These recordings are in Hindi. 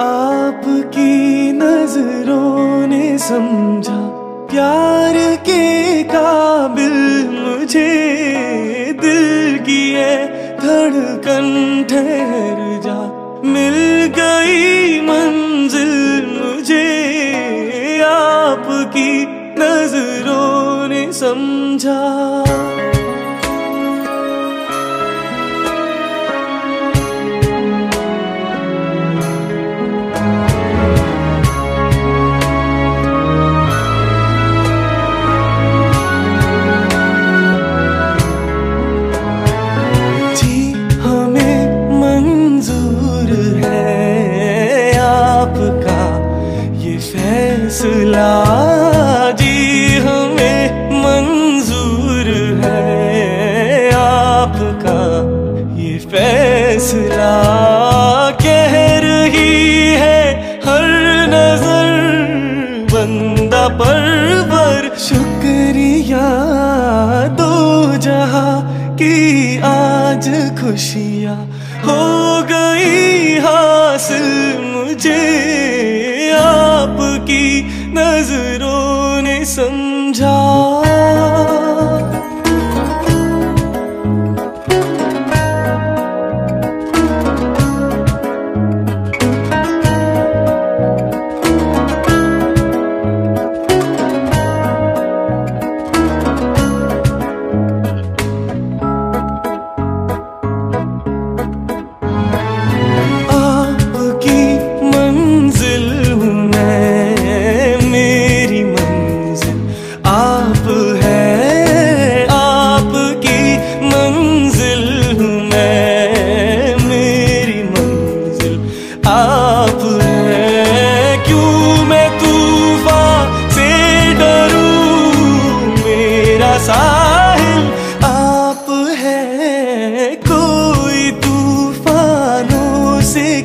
आपकी नज़रों ने समझा, प्यार के काबिल मुझे दिल की है धड़कन ठहर जा। मिल गई मंजिल मुझे, आपकी नज़रों ने समझा। परवर शुक्रिया दो जहाँ की आज खुशियाँ हो गई हासिल मुझे। आपकी नज़रों ने समझा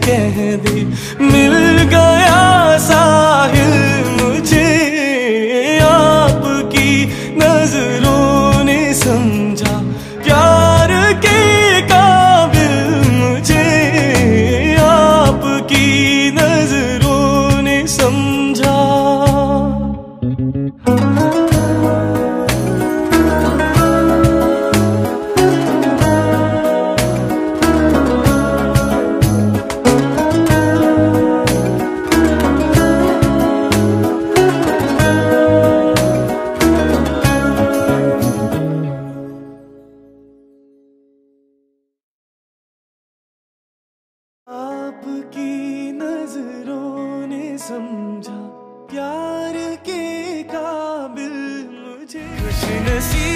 कह दी मिल आपकी नज़रों ने समझा प्यार के काबिल मुझे। खुश नसीब